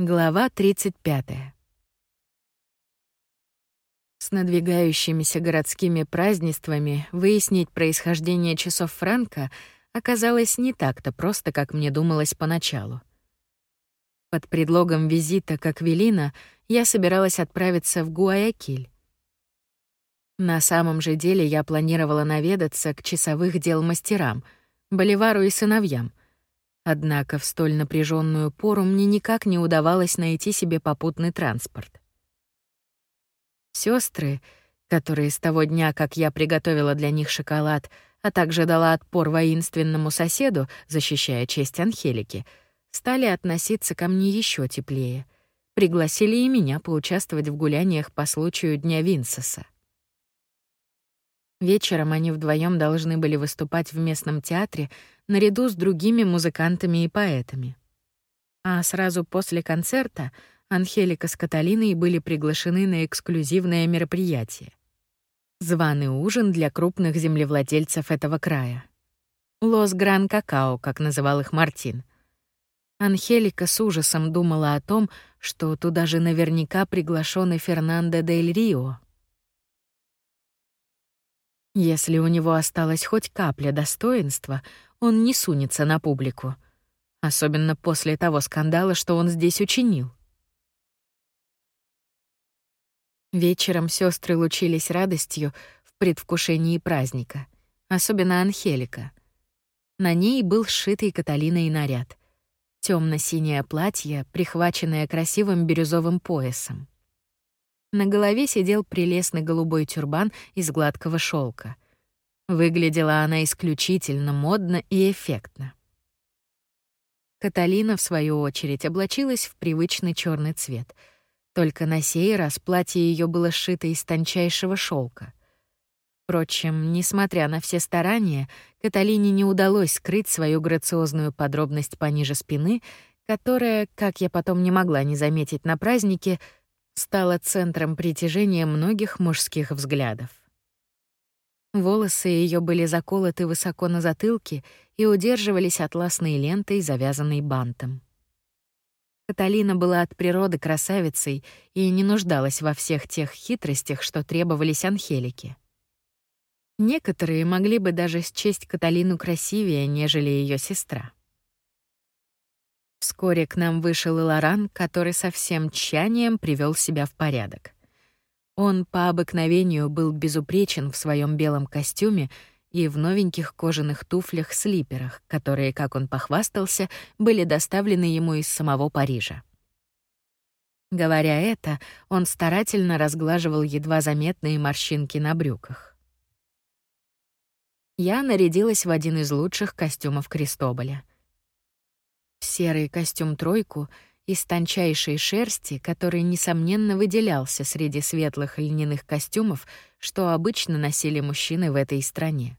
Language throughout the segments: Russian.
Глава 35. С надвигающимися городскими празднествами выяснить происхождение часов Франка оказалось не так-то просто, как мне думалось поначалу. Под предлогом визита к Аквилина я собиралась отправиться в Гуаякиль. На самом же деле я планировала наведаться к часовых дел мастерам, Боливару и сыновьям, Однако в столь напряженную пору мне никак не удавалось найти себе попутный транспорт. Сестры, которые с того дня, как я приготовила для них шоколад, а также дала отпор воинственному соседу, защищая честь Анхелики, стали относиться ко мне еще теплее. Пригласили и меня поучаствовать в гуляниях по случаю Дня Винсеса. Вечером они вдвоем должны были выступать в местном театре наряду с другими музыкантами и поэтами. А сразу после концерта Анхелика с Каталиной были приглашены на эксклюзивное мероприятие. Званый ужин для крупных землевладельцев этого края. Лос Гран Какао, как называл их Мартин. Анхелика с ужасом думала о том, что туда же наверняка приглашен и Фернандо дель Рио. Если у него осталась хоть капля достоинства, он не сунется на публику. Особенно после того скандала, что он здесь учинил. Вечером сестры лучились радостью в предвкушении праздника, особенно Анхелика. На ней был сшитый Каталиной наряд. темно синее платье, прихваченное красивым бирюзовым поясом. На голове сидел прелестный голубой тюрбан из гладкого шелка. Выглядела она исключительно модно и эффектно. Каталина, в свою очередь, облачилась в привычный черный цвет. Только на сей раз платье ее было сшито из тончайшего шелка. Впрочем, несмотря на все старания, Каталине не удалось скрыть свою грациозную подробность пониже спины, которая, как я потом не могла не заметить на празднике, стала центром притяжения многих мужских взглядов. Волосы ее были заколоты высоко на затылке и удерживались атласной лентой, завязанной бантом. Каталина была от природы красавицей и не нуждалась во всех тех хитростях, что требовались Анхелике. Некоторые могли бы даже счесть Каталину красивее, нежели ее сестра. Вскоре к нам вышел и который со всем тщанием привел себя в порядок. Он по обыкновению был безупречен в своем белом костюме и в новеньких кожаных туфлях-слиперах, которые, как он похвастался, были доставлены ему из самого Парижа. Говоря это, он старательно разглаживал едва заметные морщинки на брюках. Я нарядилась в один из лучших костюмов Крестоболя — серый костюм-тройку из тончайшей шерсти, который, несомненно, выделялся среди светлых льняных костюмов, что обычно носили мужчины в этой стране.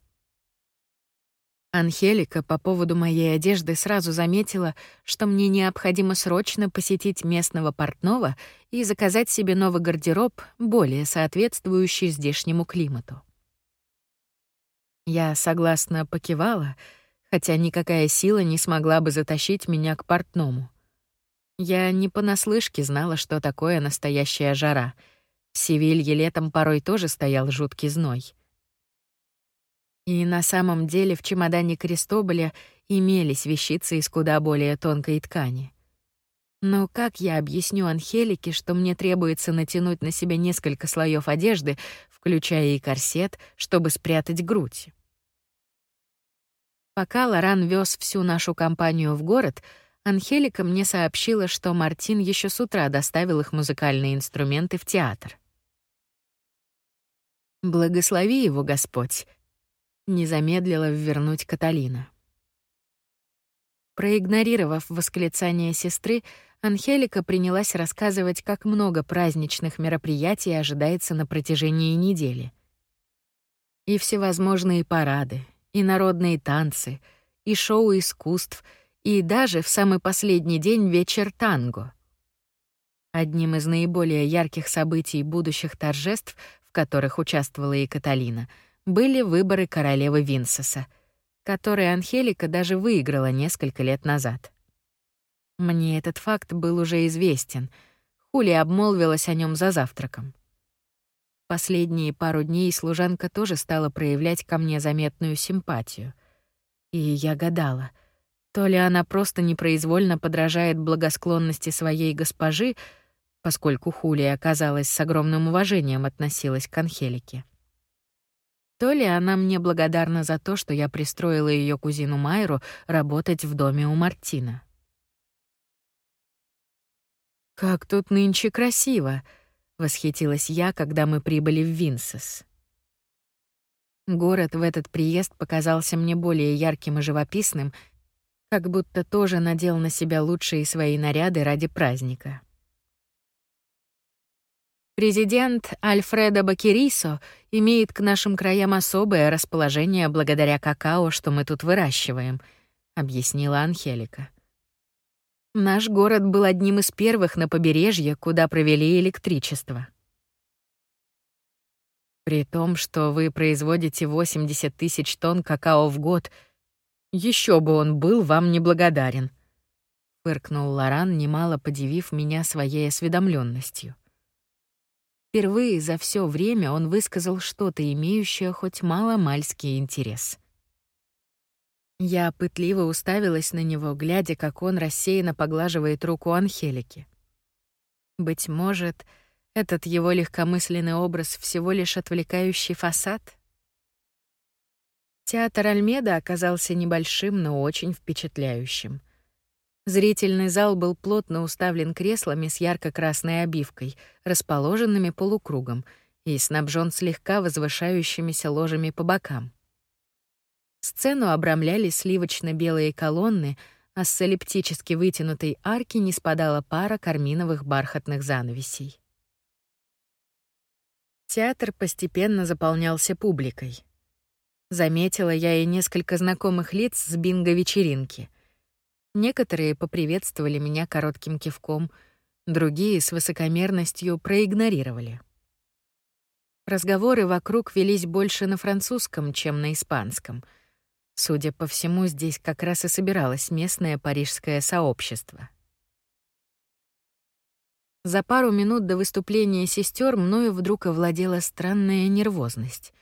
Анхелика по поводу моей одежды сразу заметила, что мне необходимо срочно посетить местного портного и заказать себе новый гардероб, более соответствующий здешнему климату. Я согласно покивала — хотя никакая сила не смогла бы затащить меня к портному. Я не понаслышке знала, что такое настоящая жара. В Севилье летом порой тоже стоял жуткий зной. И на самом деле в чемодане Крестоболя имелись вещицы из куда более тонкой ткани. Но как я объясню Анхелике, что мне требуется натянуть на себя несколько слоев одежды, включая и корсет, чтобы спрятать грудь? Пока Лоран вез всю нашу компанию в город, Анхелика мне сообщила, что Мартин еще с утра доставил их музыкальные инструменты в театр. Благослови его, Господь, не замедлила ввернуть Каталина. Проигнорировав восклицание сестры, Анхелика принялась рассказывать, как много праздничных мероприятий ожидается на протяжении недели. И всевозможные парады, и народные танцы, и шоу искусств, и даже в самый последний день вечер танго. Одним из наиболее ярких событий будущих торжеств, в которых участвовала и Каталина, были выборы королевы Винсеса, которые Анхелика даже выиграла несколько лет назад. Мне этот факт был уже известен. Хули обмолвилась о нем за завтраком. Последние пару дней служанка тоже стала проявлять ко мне заметную симпатию. И я гадала, то ли она просто непроизвольно подражает благосклонности своей госпожи, поскольку Хулия, оказалась с огромным уважением относилась к Анхелике. То ли она мне благодарна за то, что я пристроила ее кузину Майру работать в доме у Мартина. «Как тут нынче красиво!» — восхитилась я, когда мы прибыли в Винсес. Город в этот приезд показался мне более ярким и живописным, как будто тоже надел на себя лучшие свои наряды ради праздника. Президент Альфредо Бакерисо имеет к нашим краям особое расположение благодаря какао, что мы тут выращиваем, объяснила Анхелика. Наш город был одним из первых на побережье, куда провели электричество. При том, что вы производите 80 тысяч тонн какао в год, еще бы он был вам неблагодарен, фыркнул Лоран, немало подивив меня своей осведомленностью. Впервые за все время он высказал что-то, имеющее хоть мало-мальский интерес. Я пытливо уставилась на него, глядя, как он рассеянно поглаживает руку Анхелики. Быть может, этот его легкомысленный образ всего лишь отвлекающий фасад? Театр Альмеда оказался небольшим, но очень впечатляющим. Зрительный зал был плотно уставлен креслами с ярко-красной обивкой, расположенными полукругом, и снабжен слегка возвышающимися ложами по бокам. Сцену обрамляли сливочно-белые колонны, а с эллиптически вытянутой арки не спадала пара карминовых бархатных занавесей. Театр постепенно заполнялся публикой. Заметила я и несколько знакомых лиц с бинго-вечеринки — Некоторые поприветствовали меня коротким кивком, другие с высокомерностью проигнорировали. Разговоры вокруг велись больше на французском, чем на испанском. Судя по всему, здесь как раз и собиралось местное парижское сообщество. За пару минут до выступления сестер мною вдруг овладела странная нервозность.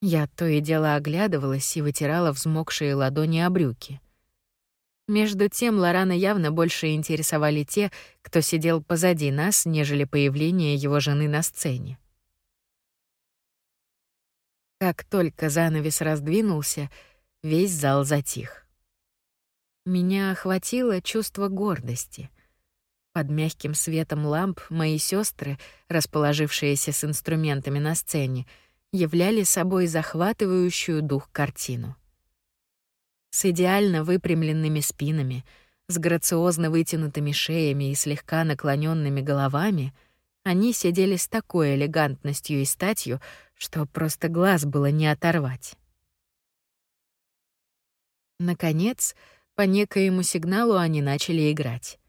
Я то и дело оглядывалась и вытирала взмокшие ладони о брюки — между тем Лорана явно больше интересовали те, кто сидел позади нас, нежели появление его жены на сцене. Как только занавес раздвинулся, весь зал затих. Меня охватило чувство гордости. Под мягким светом ламп мои сестры, расположившиеся с инструментами на сцене, являли собой захватывающую дух картину с идеально выпрямленными спинами, с грациозно вытянутыми шеями и слегка наклоненными головами, они сидели с такой элегантностью и статью, что просто глаз было не оторвать. Наконец, по некоему сигналу они начали играть.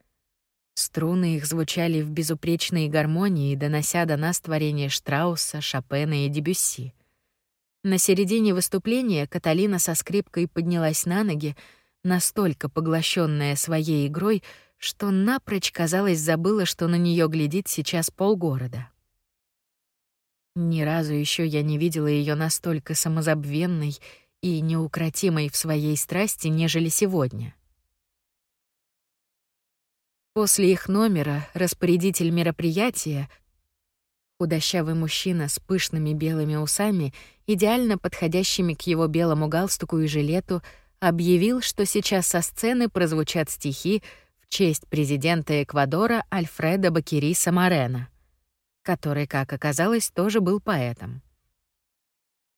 Струны их звучали в безупречной гармонии, донося до нас творения Штрауса, Шопена и Дебюсси. На середине выступления Каталина со скрипкой поднялась на ноги, настолько поглощенная своей игрой, что напрочь, казалось, забыла, что на нее глядит сейчас полгорода. Ни разу еще я не видела ее настолько самозабвенной и неукротимой в своей страсти, нежели сегодня. После их номера распорядитель мероприятия, Худощавый мужчина с пышными белыми усами, идеально подходящими к его белому галстуку и жилету, объявил, что сейчас со сцены прозвучат стихи в честь президента Эквадора Альфреда Бакириса Морена, который, как оказалось, тоже был поэтом.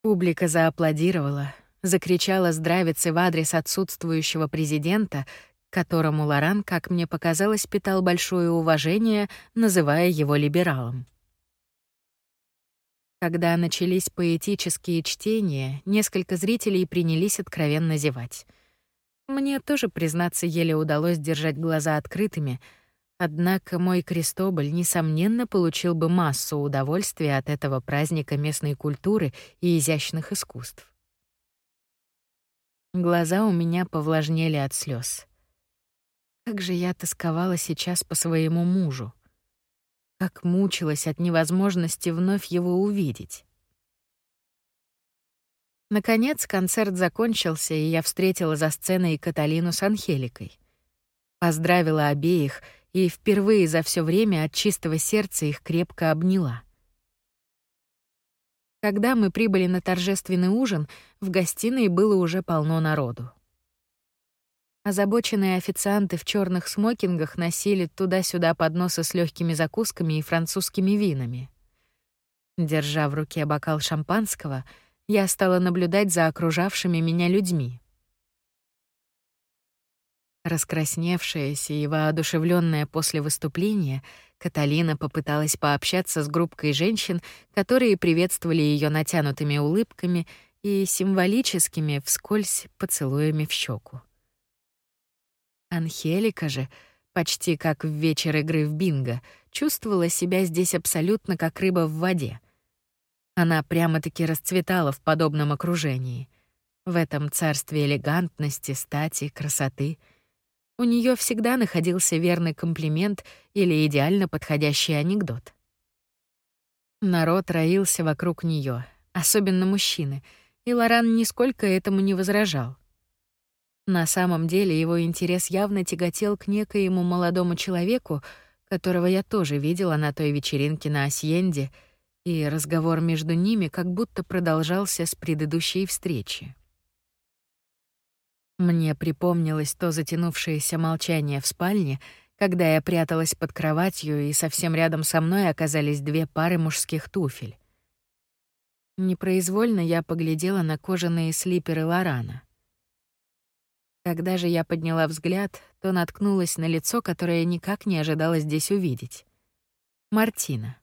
Публика зааплодировала, закричала здравицы в адрес отсутствующего президента, которому Лоран, как мне показалось, питал большое уважение, называя его либералом. Когда начались поэтические чтения, несколько зрителей принялись откровенно зевать. Мне тоже, признаться, еле удалось держать глаза открытыми, однако мой Крестоболь, несомненно, получил бы массу удовольствия от этого праздника местной культуры и изящных искусств. Глаза у меня повлажнели от слез. Как же я тосковала сейчас по своему мужу. Как мучилась от невозможности вновь его увидеть. Наконец концерт закончился, и я встретила за сценой Каталину с Анхеликой. Поздравила обеих и впервые за все время от чистого сердца их крепко обняла. Когда мы прибыли на торжественный ужин, в гостиной было уже полно народу. Озабоченные официанты в черных смокингах носили туда-сюда подносы с легкими закусками и французскими винами. Держа в руке бокал шампанского, я стала наблюдать за окружавшими меня людьми. Раскрасневшаяся и воодушевленная после выступления, Каталина попыталась пообщаться с группкой женщин, которые приветствовали ее натянутыми улыбками и символическими вскользь поцелуями в щеку. Анхелика же, почти как в вечер игры в бинго, чувствовала себя здесь абсолютно как рыба в воде. Она прямо-таки расцветала в подобном окружении. В этом царстве элегантности, стати, красоты — у нее всегда находился верный комплимент или идеально подходящий анекдот. Народ роился вокруг нее, особенно мужчины, и Лоран нисколько этому не возражал. На самом деле его интерес явно тяготел к некоему молодому человеку, которого я тоже видела на той вечеринке на Асьенде, и разговор между ними как будто продолжался с предыдущей встречи. Мне припомнилось то затянувшееся молчание в спальне, когда я пряталась под кроватью, и совсем рядом со мной оказались две пары мужских туфель. Непроизвольно я поглядела на кожаные слиперы Лорана. Когда же я подняла взгляд, то наткнулась на лицо, которое никак не ожидала здесь увидеть. Мартина.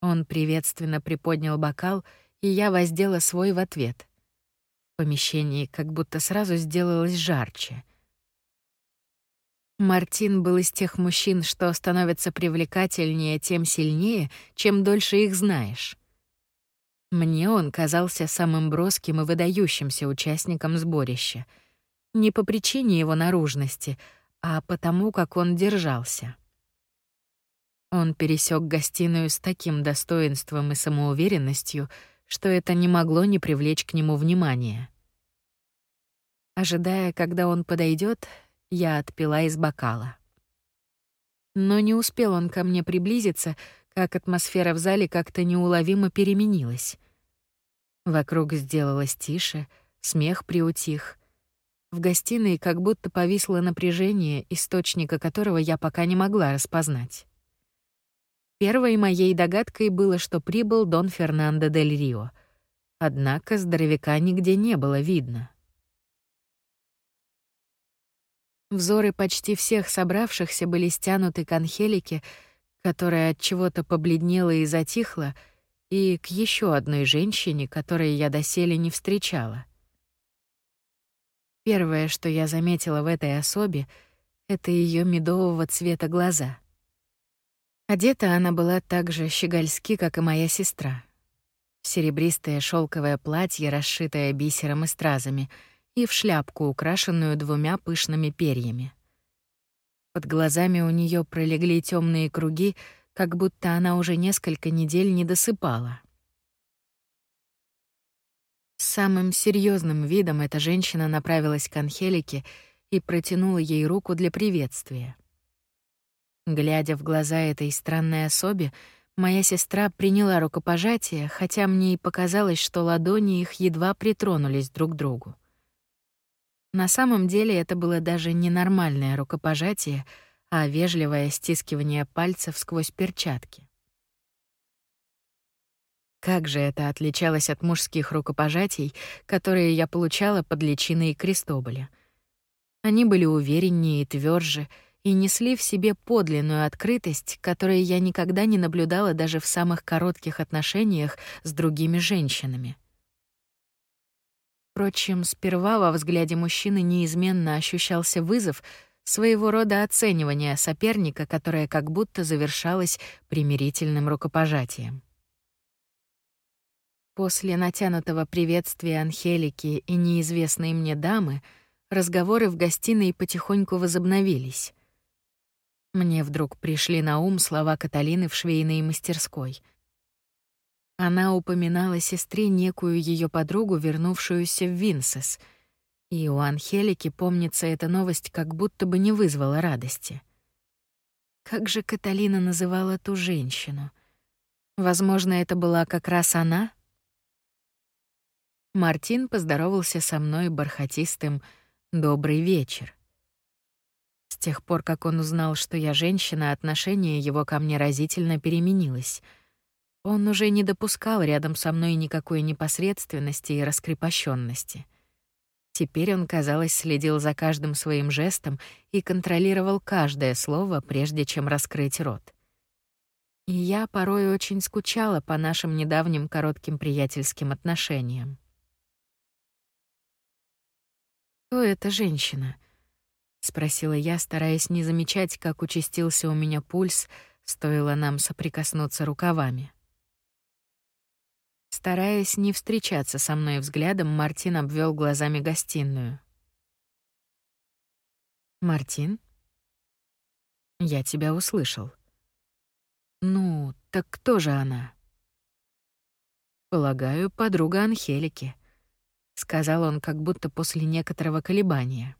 Он приветственно приподнял бокал, и я воздела свой в ответ — помещении как будто сразу сделалось жарче. Мартин был из тех мужчин, что становятся привлекательнее тем сильнее, чем дольше их знаешь. Мне он казался самым броским и выдающимся участником сборища. Не по причине его наружности, а потому, как он держался. Он пересек гостиную с таким достоинством и самоуверенностью, что это не могло не привлечь к нему внимания. Ожидая, когда он подойдет, я отпила из бокала. Но не успел он ко мне приблизиться, как атмосфера в зале как-то неуловимо переменилась. Вокруг сделалось тише, смех приутих. В гостиной как будто повисло напряжение, источника которого я пока не могла распознать. Первой моей догадкой было, что прибыл Дон Фернандо дель Рио. Однако здоровяка нигде не было видно. Взоры почти всех собравшихся были стянуты к Анхелике, которая от чего-то побледнела и затихла, и к еще одной женщине, которой я доселе не встречала. Первое, что я заметила в этой особе, это ее медового цвета глаза. Одета она была так же щегольски, как и моя сестра. Серебристое шелковое платье, расшитое бисером и стразами — и в шляпку, украшенную двумя пышными перьями. Под глазами у нее пролегли темные круги, как будто она уже несколько недель не досыпала. С самым серьезным видом эта женщина направилась к Анхелике и протянула ей руку для приветствия. Глядя в глаза этой странной особе, моя сестра приняла рукопожатие, хотя мне и показалось, что ладони их едва притронулись друг к другу. На самом деле это было даже не нормальное рукопожатие, а вежливое стискивание пальцев сквозь перчатки. Как же это отличалось от мужских рукопожатий, которые я получала под личиной Крестоболя. Они были увереннее и тверже и несли в себе подлинную открытость, которую я никогда не наблюдала даже в самых коротких отношениях с другими женщинами. Впрочем, сперва во взгляде мужчины неизменно ощущался вызов, своего рода оценивание соперника, которое как будто завершалось примирительным рукопожатием. После натянутого приветствия Анхелики и неизвестной мне дамы разговоры в гостиной потихоньку возобновились. Мне вдруг пришли на ум слова Каталины в швейной мастерской. Она упоминала сестре некую ее подругу, вернувшуюся в Винсес, и у Анхелики, помнится, эта новость как будто бы не вызвала радости. Как же Каталина называла ту женщину? Возможно, это была как раз она? Мартин поздоровался со мной бархатистым «добрый вечер». С тех пор, как он узнал, что я женщина, отношение его ко мне разительно переменилось. Он уже не допускал рядом со мной никакой непосредственности и раскрепощенности. Теперь он, казалось, следил за каждым своим жестом и контролировал каждое слово, прежде чем раскрыть рот. И я порой очень скучала по нашим недавним коротким приятельским отношениям. «Кто эта женщина?» Спросила я, стараясь не замечать, как участился у меня пульс, стоило нам соприкоснуться рукавами. Стараясь не встречаться со мной взглядом, Мартин обвел глазами гостиную. Мартин? Я тебя услышал. Ну, так кто же она? Полагаю, подруга Анхелики, сказал он, как будто после некоторого колебания.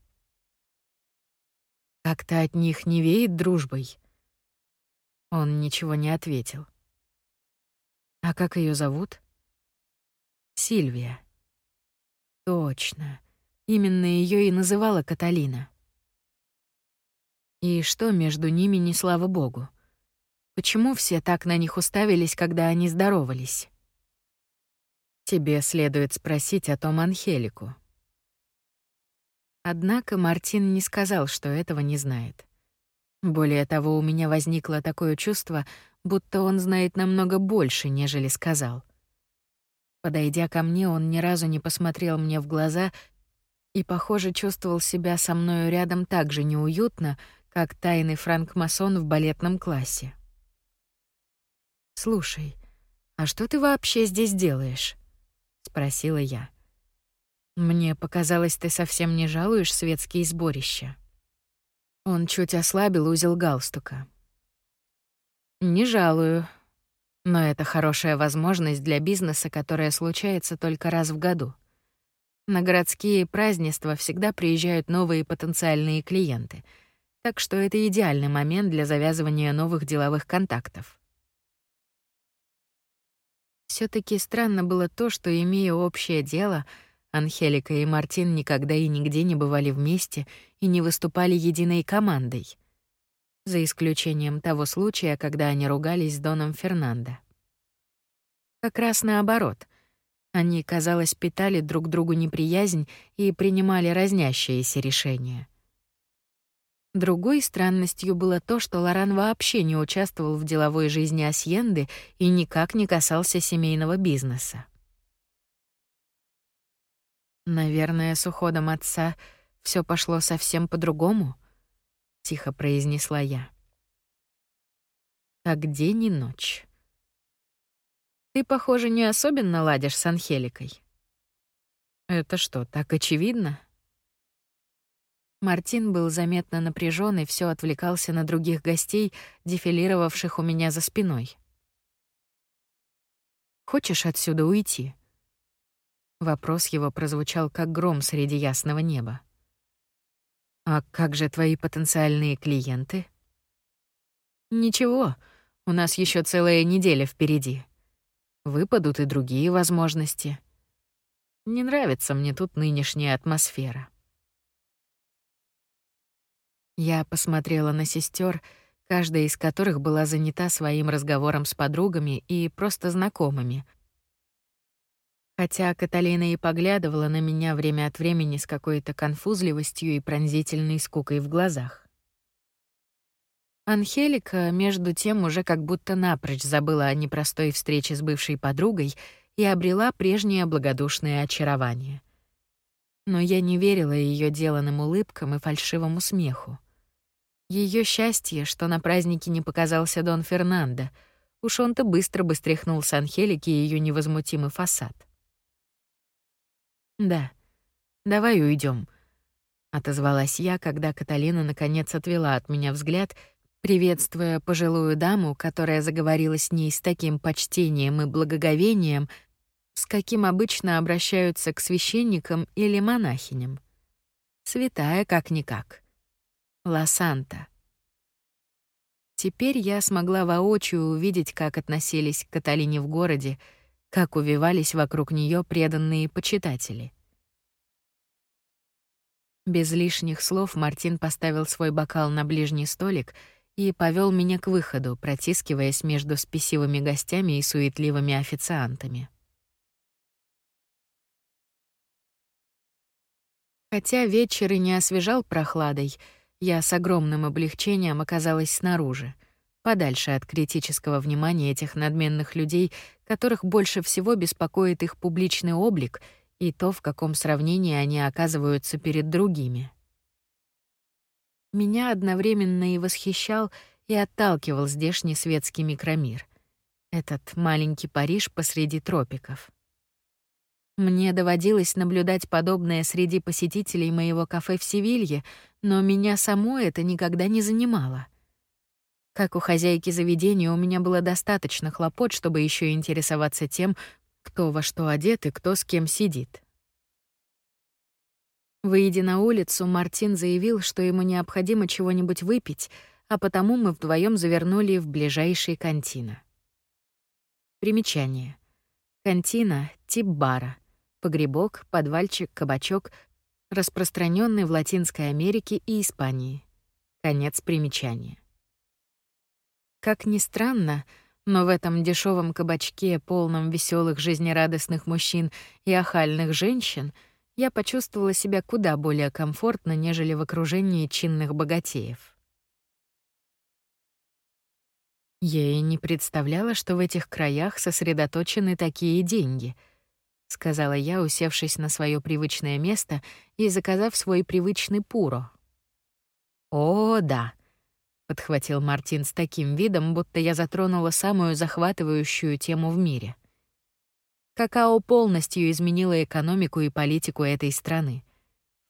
Как-то от них не веет дружбой. Он ничего не ответил. А как ее зовут? Сильвия. Точно. Именно ее и называла Каталина. И что между ними не слава богу? Почему все так на них уставились, когда они здоровались? Тебе следует спросить о том Анхелику. Однако Мартин не сказал, что этого не знает. Более того, у меня возникло такое чувство, будто он знает намного больше, нежели сказал. Подойдя ко мне, он ни разу не посмотрел мне в глаза и, похоже, чувствовал себя со мною рядом так же неуютно, как тайный франкмасон в балетном классе. «Слушай, а что ты вообще здесь делаешь?» — спросила я. Мне показалось, ты совсем не жалуешь светские сборища. Он чуть ослабил узел галстука. Не жалую, но это хорошая возможность для бизнеса, которая случается только раз в году. На городские празднества всегда приезжают новые потенциальные клиенты, так что это идеальный момент для завязывания новых деловых контактов. все таки странно было то, что, имея общее дело, Анхелика и Мартин никогда и нигде не бывали вместе и не выступали единой командой. За исключением того случая, когда они ругались с Доном Фернандо. Как раз наоборот. Они, казалось, питали друг другу неприязнь и принимали разнящиеся решения. Другой странностью было то, что Лоран вообще не участвовал в деловой жизни Асьенды и никак не касался семейного бизнеса. Наверное, с уходом отца все пошло совсем по-другому, тихо произнесла я. Как день и ночь. Ты, похоже, не особенно ладишь с Анхеликой. Это что, так очевидно? Мартин был заметно напряжен и все отвлекался на других гостей, дефилировавших у меня за спиной. Хочешь отсюда уйти? Вопрос его прозвучал как гром среди ясного неба. А как же твои потенциальные клиенты? Ничего, у нас еще целая неделя впереди. Выпадут и другие возможности. Не нравится мне тут нынешняя атмосфера. Я посмотрела на сестер, каждая из которых была занята своим разговором с подругами и просто знакомыми — Хотя Каталина и поглядывала на меня время от времени с какой-то конфузливостью и пронзительной скукой в глазах. Анхелика, между тем, уже как будто напрочь забыла о непростой встрече с бывшей подругой и обрела прежнее благодушное очарование. Но я не верила ее деланным улыбкам и фальшивому смеху. Ее счастье, что на празднике не показался Дон Фернандо, уж он-то быстро бы стряхнул с Анхелики ее невозмутимый фасад. Да. Давай уйдем. отозвалась я, когда Каталина наконец отвела от меня взгляд, приветствуя пожилую даму, которая заговорила с ней с таким почтением и благоговением, с каким обычно обращаются к священникам или монахиням. Святая как-никак. Ла-Санта. Теперь я смогла воочию увидеть, как относились к Каталине в городе, как увивались вокруг нее преданные почитатели. Без лишних слов Мартин поставил свой бокал на ближний столик и повел меня к выходу, протискиваясь между спесивыми гостями и суетливыми официантами. Хотя вечер и не освежал прохладой, я с огромным облегчением оказалась снаружи, подальше от критического внимания этих надменных людей, которых больше всего беспокоит их публичный облик и то, в каком сравнении они оказываются перед другими. Меня одновременно и восхищал, и отталкивал здешний светский микромир. Этот маленький Париж посреди тропиков. Мне доводилось наблюдать подобное среди посетителей моего кафе в Севилье, но меня само это никогда не занимало. Как у хозяйки заведения, у меня было достаточно хлопот, чтобы еще интересоваться тем, кто во что одет и кто с кем сидит. Выйдя на улицу, Мартин заявил, что ему необходимо чего-нибудь выпить, а потому мы вдвоем завернули в ближайший кантина. Примечание. Кантина — тип бара погребок, подвальчик, кабачок, распространенный в Латинской Америке и Испании. Конец примечания. Как ни странно, но в этом дешевом кабачке, полном веселых, жизнерадостных мужчин и охальных женщин, я почувствовала себя куда более комфортно, нежели в окружении чинных богатеев. Я и не представляла, что в этих краях сосредоточены такие деньги — сказала я, усевшись на свое привычное место и заказав свой привычный пуро. О, да, подхватил Мартин с таким видом, будто я затронула самую захватывающую тему в мире. Какао полностью изменило экономику и политику этой страны.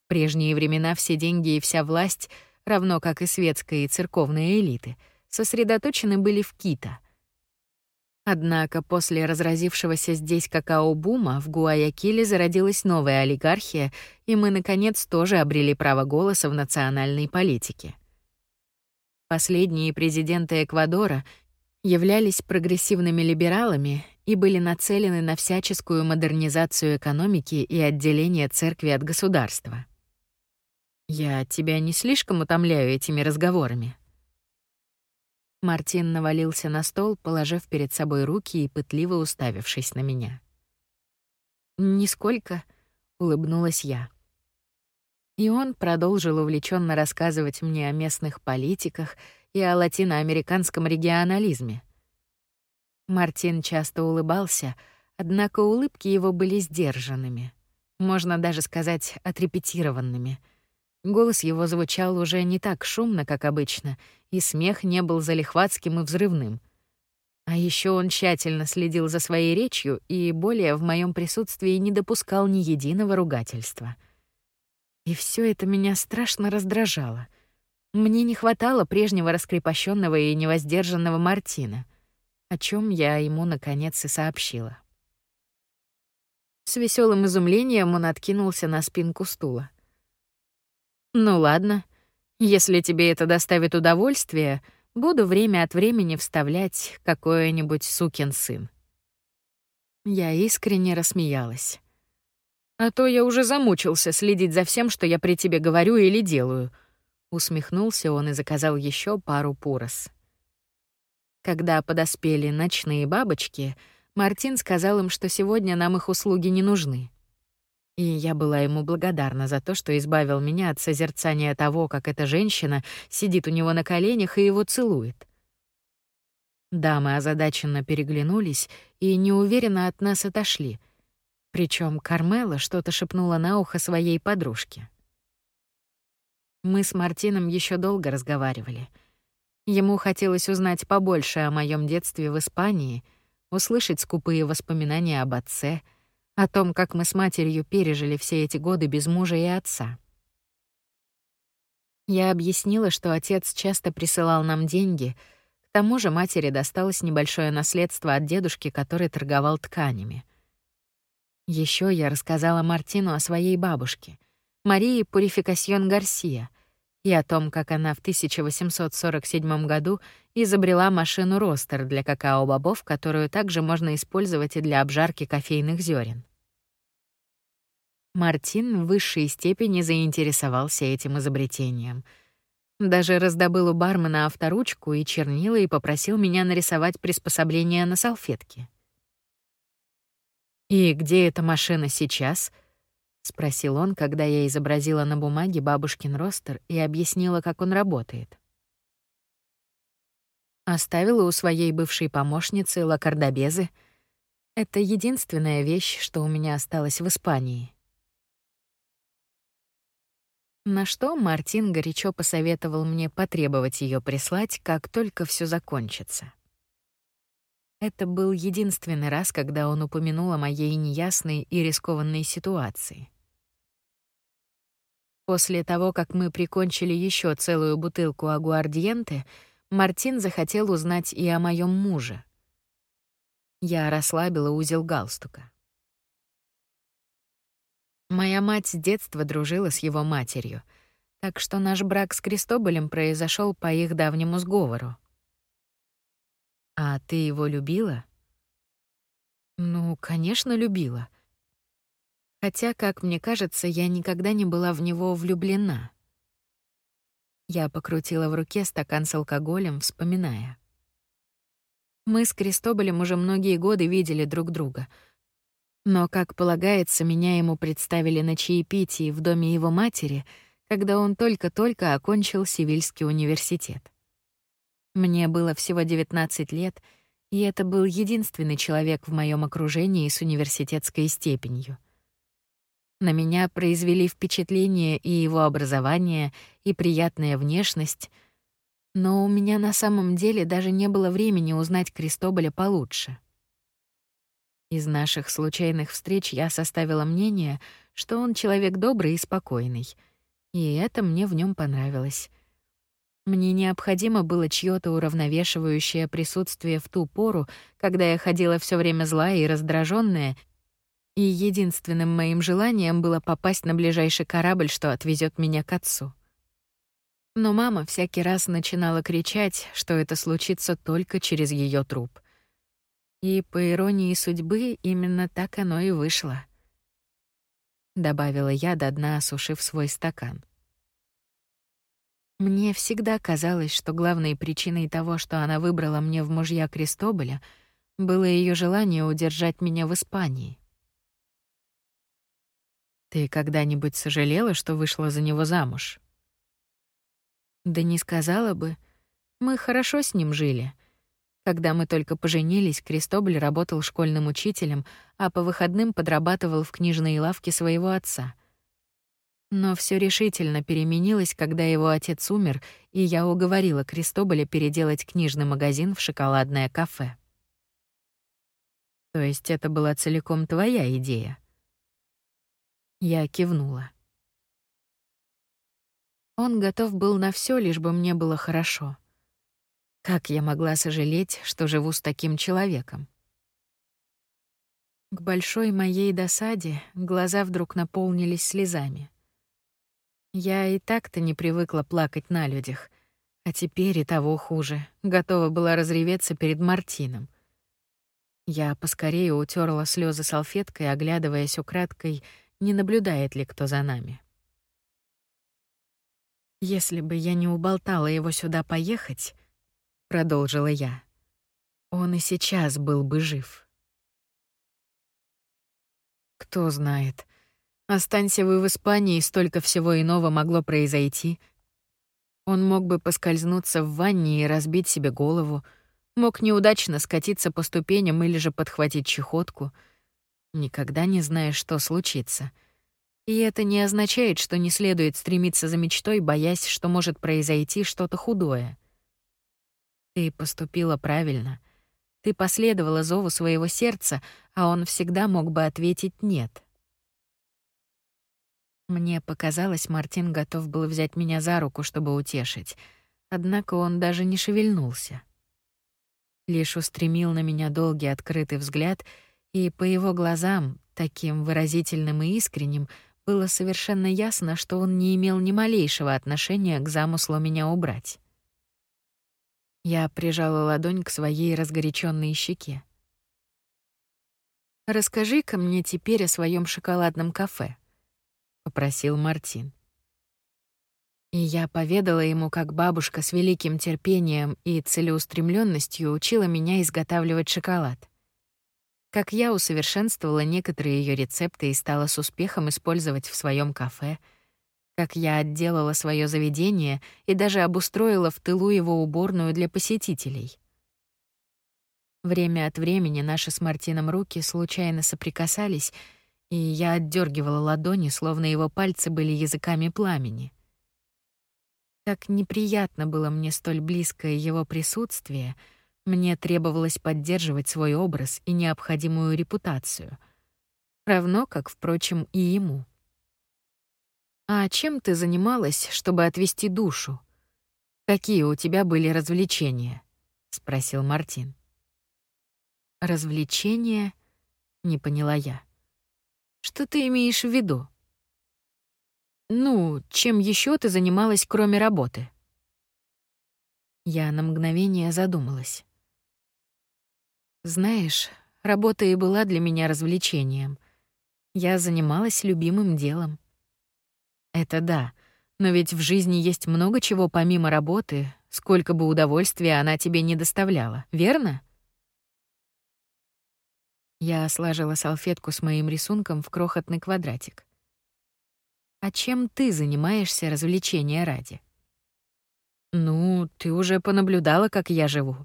В прежние времена все деньги и вся власть, равно как и светская и церковная элиты, сосредоточены были в Кита — Однако после разразившегося здесь какао-бума в Гуаякиле зародилась новая олигархия, и мы, наконец, тоже обрели право голоса в национальной политике. Последние президенты Эквадора являлись прогрессивными либералами и были нацелены на всяческую модернизацию экономики и отделение церкви от государства. Я тебя не слишком утомляю этими разговорами. Мартин навалился на стол, положив перед собой руки и пытливо уставившись на меня. «Нисколько», — улыбнулась я. И он продолжил увлеченно рассказывать мне о местных политиках и о латиноамериканском регионализме. Мартин часто улыбался, однако улыбки его были сдержанными, можно даже сказать, отрепетированными — Голос его звучал уже не так шумно, как обычно, и смех не был залихватским и взрывным. А еще он тщательно следил за своей речью и более в моем присутствии не допускал ни единого ругательства. И все это меня страшно раздражало. Мне не хватало прежнего раскрепощенного и невоздержанного Мартина, о чем я ему наконец и сообщила. С веселым изумлением он откинулся на спинку стула. Ну ладно. Если тебе это доставит удовольствие, буду время от времени вставлять какой-нибудь сукин сын. Я искренне рассмеялась. А то я уже замучился следить за всем, что я при тебе говорю или делаю. Усмехнулся он и заказал еще пару пурос. Когда подоспели ночные бабочки, Мартин сказал им, что сегодня нам их услуги не нужны. И я была ему благодарна за то, что избавил меня от созерцания того, как эта женщина сидит у него на коленях и его целует. Дамы озадаченно переглянулись и неуверенно от нас отошли. Причем Кармела что-то шепнула на ухо своей подружке. Мы с Мартином еще долго разговаривали. Ему хотелось узнать побольше о моем детстве в Испании, услышать скупые воспоминания об отце — о том, как мы с матерью пережили все эти годы без мужа и отца. Я объяснила, что отец часто присылал нам деньги, к тому же матери досталось небольшое наследство от дедушки, который торговал тканями. Еще я рассказала Мартину о своей бабушке, Марии Пурификасьон Гарсия, и о том, как она в 1847 году изобрела машину ростер для какао-бобов, которую также можно использовать и для обжарки кофейных зерен. Мартин в высшей степени заинтересовался этим изобретением. Даже раздобыл у бармена авторучку и чернила и попросил меня нарисовать приспособление на салфетке. «И где эта машина сейчас?» — спросил он, когда я изобразила на бумаге бабушкин ростер и объяснила, как он работает. Оставила у своей бывшей помощницы лакардобезы. Это единственная вещь, что у меня осталась в Испании. На что Мартин горячо посоветовал мне потребовать ее прислать, как только все закончится. Это был единственный раз, когда он упомянул о моей неясной и рискованной ситуации. После того, как мы прикончили еще целую бутылку агуардиенте, Мартин захотел узнать и о моем муже. Я расслабила узел галстука. Моя мать с детства дружила с его матерью, так что наш брак с Кристоболем произошел по их давнему сговору. А ты его любила? Ну, конечно, любила. Хотя, как мне кажется, я никогда не была в него влюблена. Я покрутила в руке стакан с алкоголем, вспоминая. Мы с Кристоболем уже многие годы видели друг друга. Но, как полагается, меня ему представили на чаепитии в доме его матери, когда он только-только окончил Сивильский университет. Мне было всего 19 лет, и это был единственный человек в моем окружении с университетской степенью — на меня произвели впечатление и его образование, и приятная внешность, но у меня на самом деле даже не было времени узнать Кристоболя получше. Из наших случайных встреч я составила мнение, что он человек добрый и спокойный, и это мне в нем понравилось. Мне необходимо было чьё-то уравновешивающее присутствие в ту пору, когда я ходила все время злая и раздраженная и единственным моим желанием было попасть на ближайший корабль, что отвезет меня к отцу. Но мама всякий раз начинала кричать, что это случится только через ее труп. И по иронии судьбы именно так оно и вышло. Добавила я до дна, осушив свой стакан. Мне всегда казалось, что главной причиной того, что она выбрала мне в мужья Крестоболя, было ее желание удержать меня в Испании. Ты когда-нибудь сожалела, что вышла за него замуж? Да не сказала бы. Мы хорошо с ним жили. Когда мы только поженились, Кристоболь работал школьным учителем, а по выходным подрабатывал в книжной лавке своего отца. Но все решительно переменилось, когда его отец умер, и я уговорила Кристоболя переделать книжный магазин в шоколадное кафе. То есть это была целиком твоя идея? Я кивнула. Он готов был на все, лишь бы мне было хорошо. Как я могла сожалеть, что живу с таким человеком? К большой моей досаде глаза вдруг наполнились слезами. Я и так-то не привыкла плакать на людях, а теперь и того хуже, готова была разреветься перед Мартином. Я поскорее утерла слезы салфеткой, оглядываясь украдкой — не наблюдает ли кто за нами. Если бы я не уболтала его сюда поехать, продолжила я, он и сейчас был бы жив. Кто знает. Останься вы в Испании, столько всего иного могло произойти. Он мог бы поскользнуться в ванне и разбить себе голову, мог неудачно скатиться по ступеням или же подхватить чехотку — Никогда не знаешь, что случится. И это не означает, что не следует стремиться за мечтой, боясь, что может произойти что-то худое. Ты поступила правильно. Ты последовала зову своего сердца, а он всегда мог бы ответить «нет». Мне показалось, Мартин готов был взять меня за руку, чтобы утешить, однако он даже не шевельнулся. Лишь устремил на меня долгий открытый взгляд, и по его глазам, таким выразительным и искренним, было совершенно ясно, что он не имел ни малейшего отношения к замыслу меня убрать. Я прижала ладонь к своей разгоряченной щеке. «Расскажи-ка мне теперь о своем шоколадном кафе», — попросил Мартин. И я поведала ему, как бабушка с великим терпением и целеустремленностью учила меня изготавливать шоколад. Как я усовершенствовала некоторые ее рецепты и стала с успехом использовать в своем кафе — как я отделала свое заведение и даже обустроила в тылу его уборную для посетителей. Время от времени наши с Мартином руки случайно соприкасались, и я отдергивала ладони, словно его пальцы были языками пламени. Как неприятно было мне столь близкое его присутствие, мне требовалось поддерживать свой образ и необходимую репутацию, равно как, впрочем, и ему. А чем ты занималась, чтобы отвести душу? Какие у тебя были развлечения? спросил Мартин. Развлечения? Не поняла я. Что ты имеешь в виду? Ну, чем еще ты занималась, кроме работы? Я на мгновение задумалась. Знаешь, работа и была для меня развлечением. Я занималась любимым делом. Это да. Но ведь в жизни есть много чего помимо работы, сколько бы удовольствия она тебе не доставляла, верно? Я сложила салфетку с моим рисунком в крохотный квадратик. А чем ты занимаешься развлечения ради? Ну, ты уже понаблюдала, как я живу.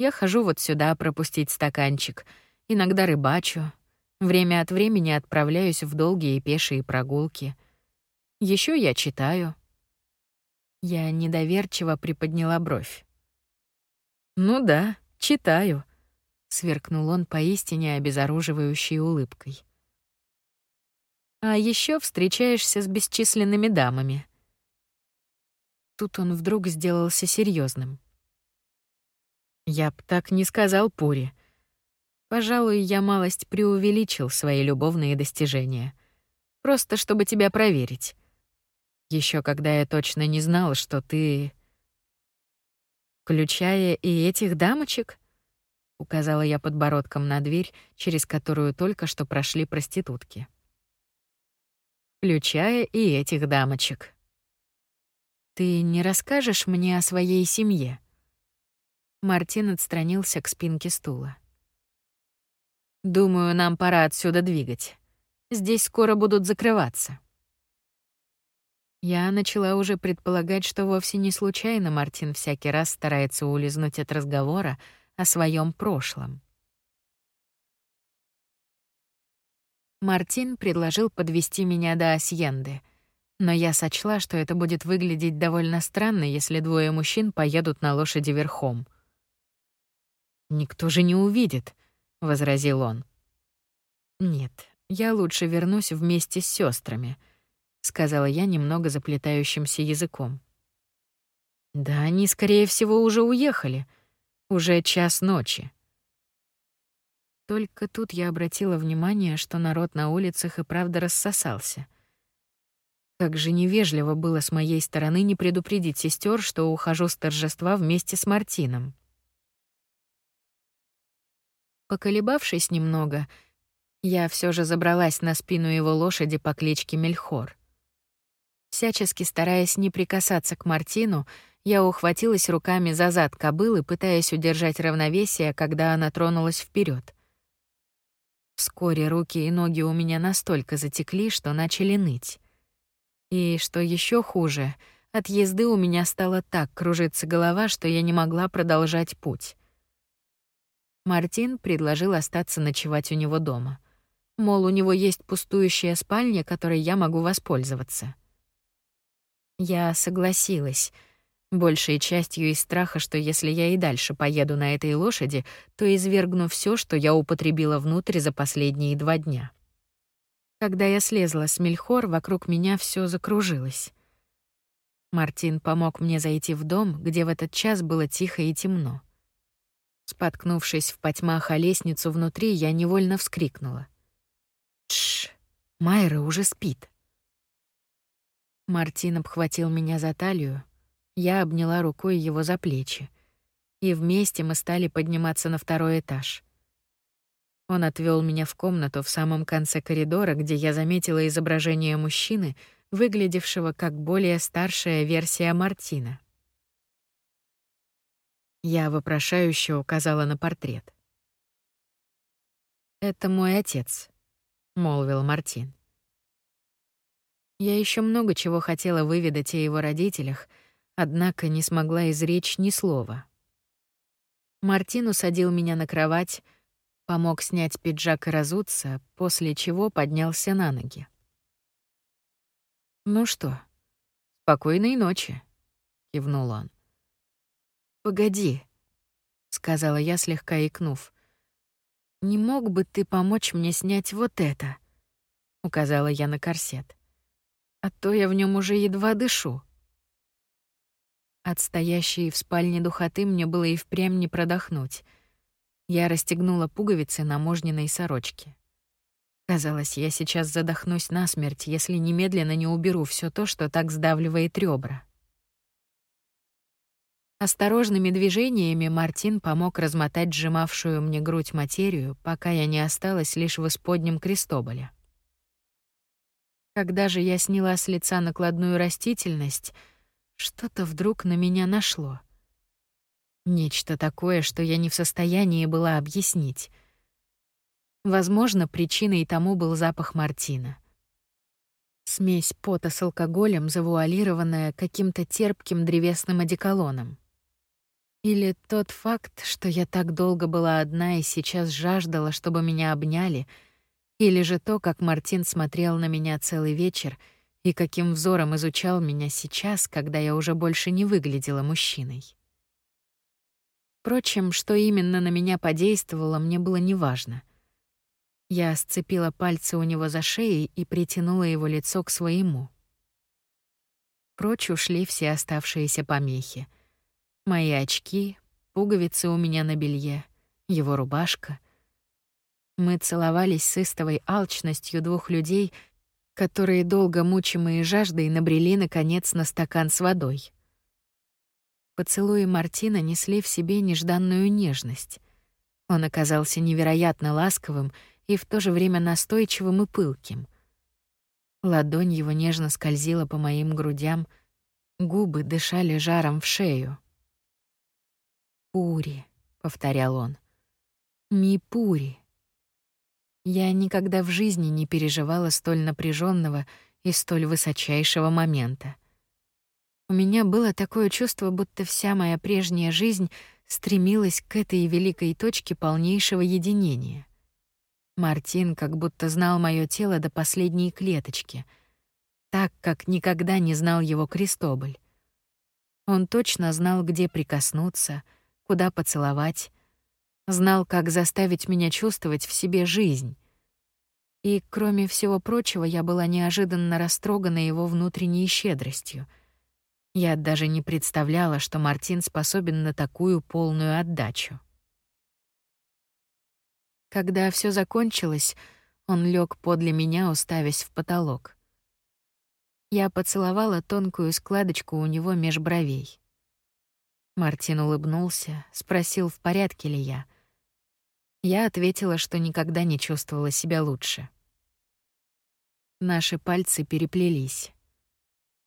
Я хожу вот сюда пропустить стаканчик, иногда рыбачу, время от времени отправляюсь в долгие пешие прогулки — еще я читаю. Я недоверчиво приподняла бровь. Ну да, читаю, сверкнул он поистине обезоруживающей улыбкой. А еще встречаешься с бесчисленными дамами. Тут он вдруг сделался серьезным. Я б так не сказал Пури. Пожалуй, я малость преувеличил свои любовные достижения. Просто чтобы тебя проверить. Еще когда я точно не знал, что ты... Включая и этих дамочек? Указала я подбородком на дверь, через которую только что прошли проститутки. Включая и этих дамочек. Ты не расскажешь мне о своей семье? Мартин отстранился к спинке стула. Думаю, нам пора отсюда двигать. Здесь скоро будут закрываться. Я начала уже предполагать, что вовсе не случайно Мартин всякий раз старается улизнуть от разговора о своем прошлом. Мартин предложил подвести меня до Асьенды, но я сочла, что это будет выглядеть довольно странно, если двое мужчин поедут на лошади верхом. «Никто же не увидит», — возразил он. «Нет, я лучше вернусь вместе с сестрами сказала я немного заплетающимся языком. Да они, скорее всего, уже уехали. Уже час ночи. Только тут я обратила внимание, что народ на улицах и правда рассосался. Как же невежливо было с моей стороны не предупредить сестер, что ухожу с торжества вместе с Мартином. Поколебавшись немного, я все же забралась на спину его лошади по кличке Мельхор. Всячески стараясь не прикасаться к Мартину, я ухватилась руками за зад кобылы, пытаясь удержать равновесие, когда она тронулась вперед. Вскоре руки и ноги у меня настолько затекли, что начали ныть. И что еще хуже, от езды у меня стало так кружиться голова, что я не могла продолжать путь. Мартин предложил остаться ночевать у него дома. Мол, у него есть пустующая спальня, которой я могу воспользоваться. Я согласилась, большей частью из страха, что если я и дальше поеду на этой лошади, то извергну все, что я употребила внутрь за последние два дня. Когда я слезла с мельхор, вокруг меня все закружилось. Мартин помог мне зайти в дом, где в этот час было тихо и темно. Споткнувшись в потьмах о лестницу внутри, я невольно вскрикнула. Тш, Майра уже спит. Мартин обхватил меня за талию, я обняла рукой его за плечи, и вместе мы стали подниматься на второй этаж. Он отвел меня в комнату в самом конце коридора, где я заметила изображение мужчины, выглядевшего как более старшая версия Мартина. Я вопрошающе указала на портрет. «Это мой отец», — молвил Мартин. Я еще много чего хотела выведать о его родителях, однако не смогла изречь ни слова. Мартин усадил меня на кровать, помог снять пиджак и разуться, после чего поднялся на ноги. «Ну что, спокойной ночи», — кивнул он. «Погоди», — сказала я, слегка икнув. «Не мог бы ты помочь мне снять вот это?» — указала я на корсет. «А то я в нем уже едва дышу». От стоящей в спальне духоты мне было и впрямь не продохнуть — я расстегнула пуговицы на мужниной сорочке. Казалось, я сейчас задохнусь насмерть, если немедленно не уберу все то, что так сдавливает ребра. Осторожными движениями Мартин помог размотать сжимавшую мне грудь материю, пока я не осталась лишь в исподнем крестоболе. Когда же я сняла с лица накладную растительность, что-то вдруг на меня нашло — Нечто такое, что я не в состоянии была объяснить. Возможно, причиной тому был запах мартина. Смесь пота с алкоголем, завуалированная каким-то терпким древесным одеколоном. Или тот факт, что я так долго была одна и сейчас жаждала, чтобы меня обняли, или же то, как Мартин смотрел на меня целый вечер и каким взором изучал меня сейчас, когда я уже больше не выглядела мужчиной. Впрочем, что именно на меня подействовало, мне было неважно. Я сцепила пальцы у него за шеей и притянула его лицо к своему. Прочь ушли все оставшиеся помехи. Мои очки, пуговицы у меня на белье, его рубашка. Мы целовались с истовой алчностью двух людей, которые, долго мучимые жаждой, набрели, наконец, на стакан с водой. Поцелуи Мартина несли в себе нежданную нежность. Он оказался невероятно ласковым и в то же время настойчивым и пылким. Ладонь его нежно скользила по моим грудям, губы дышали жаром в шею. «Пури», — повторял он, — «ми пури». Я никогда в жизни не переживала столь напряженного и столь высочайшего момента. У меня было такое чувство, будто вся моя прежняя жизнь стремилась к этой великой точке полнейшего единения. Мартин как будто знал моё тело до последней клеточки, так как никогда не знал его Крестоболь. Он точно знал, где прикоснуться, куда поцеловать, знал, как заставить меня чувствовать в себе жизнь. И, кроме всего прочего, я была неожиданно растрогана его внутренней щедростью — я даже не представляла, что Мартин способен на такую полную отдачу. Когда все закончилось, он лег подле меня, уставясь в потолок. Я поцеловала тонкую складочку у него меж бровей. Мартин улыбнулся, спросил, в порядке ли я. Я ответила, что никогда не чувствовала себя лучше. Наши пальцы переплелись.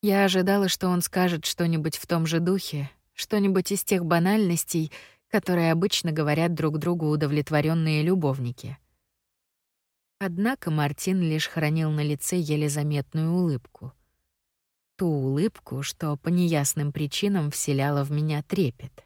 Я ожидала, что он скажет что-нибудь в том же духе, что-нибудь из тех банальностей, которые обычно говорят друг другу удовлетворенные любовники. Однако Мартин лишь хранил на лице еле заметную улыбку. Ту улыбку, что по неясным причинам вселяла в меня трепет.